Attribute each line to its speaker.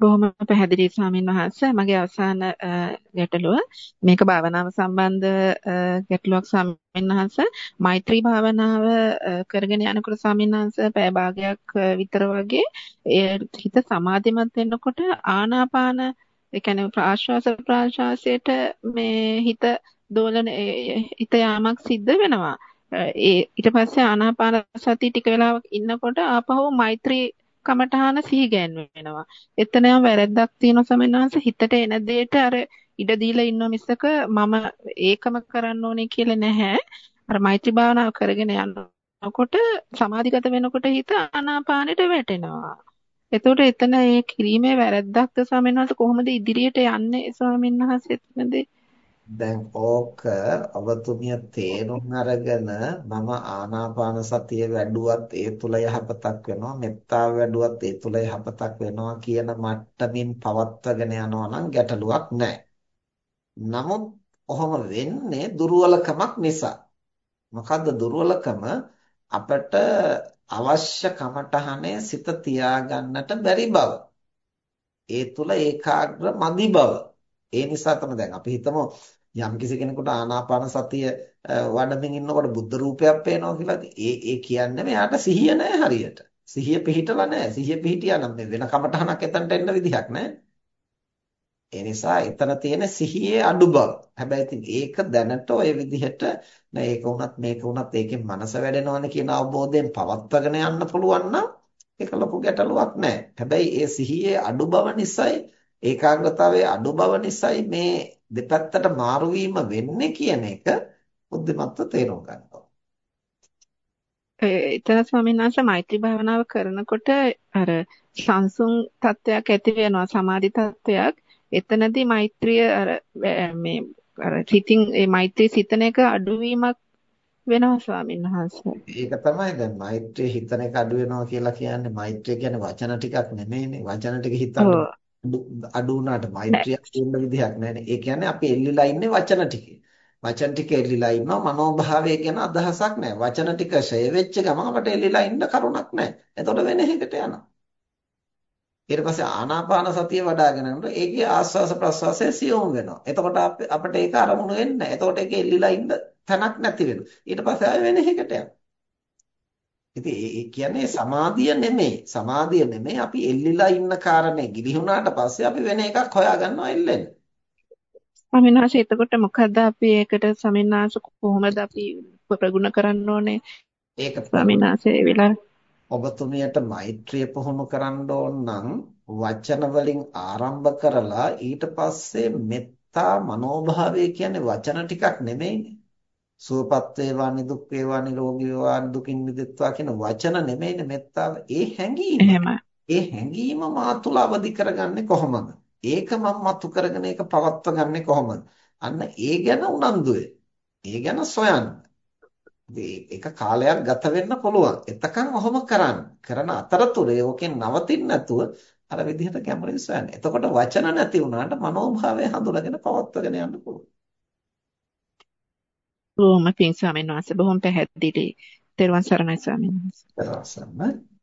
Speaker 1: බොහොම පැහැදිලි ස්වාමින් වහන්සේ. මගේ අවසාන ගැටලුව. මේක භාවනාව සම්බන්ධ ගැටලුවක් ස්වාමින් වහන්සේ. මෛත්‍රී භාවනාව කරගෙන යනකොට ස්වාමින් වහන්සේ පැය භාගයක් විතර වගේ හිත සමාධිමත් වෙනකොට ආනාපාන ඒ කියන්නේ ප්‍රාශ්වාස ප්‍රාශ්වාසයට මේ හිත දෝලන හිත යාමක් සිද්ධ වෙනවා. ඒ ඊට පස්සේ ආනාපාන සති ටික වෙලාවක් ඉන්නකොට ආපහු මෛත්‍රී කමඨහන සිහි ගැන්වෙනවා. එතනම වැරද්දක් තියෙන සමනවාස හිතට එන දෙයට අර ඉඩ දීලා ඉන්නව මිසක මම ඒකම කරන්න ඕනේ කියලා නැහැ. අර මෛත්‍රී භාවනාව කරගෙන යනකොට සමාධිගත වෙනකොට හිත ආනාපානෙට වැටෙනවා. එතකොට එතන ඒ කිරීමේ වැරද්දක්ද ස්වාමීන් වහන්සේ කොහොමද ඉදිරියට යන්නේ ස්වාමීන් වහන්සේ එතනදී
Speaker 2: දැන් ඕක ඔබතුමිය තේරුම් අරගෙන මම ආනාපාන සතිය වැඩුවත් ඒ තුල යහපතක් වෙනවා මෙත්තාව වැඩුවත් ඒ තුල යහපතක් වෙනවා කියන මට්ටමින් පවත්වාගෙන යනවා නම් ගැටලුවක් නැහැ. නමුත් ඔහොම වෙන්නේ දුර්වලකමක් නිසා. මොකද්ද දුර්වලකම? අපට අවශ්‍ය කමටහනේ සිත තියාගන්නට බැරි බව. ඒ තුල ඒකාග්‍ර මදි බව. ඒ නිසා තමයි දැන් අපි හිතමු යම් කිසි කෙනෙකුට ආනාපාන සතිය වඩමින් ඉන්නකොට බුද්ධ රූපයක් පේනවා කියලා ඒ ඒ කියන්නේ මෙයාට සිහිය නැහැ හරියට. සිහිය පිහිටලා නැහැ. සිහිය පිහිටියා නම් වෙන කමටහනක් එතනට එන්න විදිහක් නැහැ. ඒ නිසා එතන තියෙන සිහියේ අඩු බව. හැබැයි ඉතින් ඒක දැනට ඔය විදිහට නෑ ඒක වුණත් මේක වුණත් ඒකෙන් මනස වැඩෙනවනේ කියන අවබෝධයෙන් පවත්වාගෙන යන්න පුළුවන් නම් ඒක ලොකු ගැටලුවක් නෑ. හැබැයි ඒ සිහියේ අඩු බව නිසායි ඒකාග්‍රතාවයේ අඩු බව නිසායි මේ දෙපැත්තට මාරු වෙන්නේ කියන එක බුද්ධිමත්ව තේරුම් ගන්න
Speaker 1: එතන ස්වාමීන් වහන්සේ මෛත්‍රී භාවනාව කරනකොට අර සංසුන් තත්වයක් ඇති වෙනවා සමාධි තත්වයක් එතනදී මෛත්‍රිය අර මේ අර සිතින් ඒ මෛත්‍රී සිතන එක අඩුවීමක් වෙනවා ස්වාමීන් වහන්සේ.
Speaker 2: ඒක තමයි දැන් මෛත්‍රී හිතන එක අඩු වෙනවා කියලා කියන්නේ මෛත්‍රිය කියන්නේ වචන ටිකක් නෙමෙයිනේ. වචන ටික හිතන්න අඩු වුණාට මෛත්‍රියක් තියෙන විදිහක් නැහැනේ. ඒ කියන්නේ අපි එල්ලිලා ඉන්නේ වචන ටිකේ. වචන ටික එල්ලිලා ඉන්නවා මනෝභාවය ගැන අදහසක් නැහැ. වචන ටික ෂය වෙච්ච ගමන් අපට එල්ලිලා ඉන්න කරුණක් නැහැ. එතකොට වෙන එකකට යනවා. ඊට පස්සේ ආනාපාන සතිය වඩ아가න යනකොට ඒකේ ආස්වාස ප්‍රස්වාසය සියුම් වෙනවා. එතකොට අපිට ඒක අරමුණු වෙන්නේ නැහැ. එතකොට ඒක එල්ලිලා ඉන්න තැනක් නැති වෙනවා. ඊට පස්සේ ආයෙ වෙන එකකට යනවා. ඉතින් ඒ කියන්නේ සමාධිය නෙමෙයි. සමාධිය නෙමෙයි අපි එල්ලිලා ඉන්න කාරණේ ගිලිහුණාට පස්සේ අපි වෙන එකක් හොයාගන්නවා එල්ලෙන්න.
Speaker 1: ස්වාමිනාශ එතකොට මොකද්ද අපි ඒකට ස්වාමිනාශ කොහොමද අපි ප්‍රගුණ කරන්න ඕනේ? ඒක ස්වාමිනාශ ඒ වෙලාව
Speaker 2: ඔබතුමියට මෛත්‍රිය පුහුණු කරන්න ඕන නම් වචන වලින් ආරම්භ කරලා ඊට පස්සේ මෙත්තා මනෝභාවය කියන්නේ වචන ටිකක් නෙමෙයිනේ. සුවපත් වේවා නිදුක් වේවා නිරෝගී වේවා දුකින් මිදෙත්වා කියන වචන නෙමෙයිනේ මෙත්තාව. ඒ හැඟීම. ඒ හැඟීම මා තුළ අවදි කරගන්නේ කොහොමද? ඒක මම මතු කරගෙන ඒක පවත්ව ගන්නෙ කොහොමද? අන්න ඒ ගැන උනන්දුවේ. ඒ ගැන සොයන්න. ඒක කාලයක් ගත වෙන්න පුළුවන්. එතකන් ඔහොම කරන්න. කරන අතරතුරේ ඕකෙන් නවතින්න නැතුව අර විදිහට ගැඹුරින් සොයන්න. එතකොට වචන නැති වුණාට මනෝභාවය හඳුනගෙන පවත්වගෙන යන්න පුළුවන්
Speaker 1: බොහොම පිං ස්වාමීන් වහන්සේ බොහොම පැහැදිලි. තෙරුවන් සරණයි ස්වාමීන් වහන්සේ.
Speaker 2: තෙරුවන් සරණයි.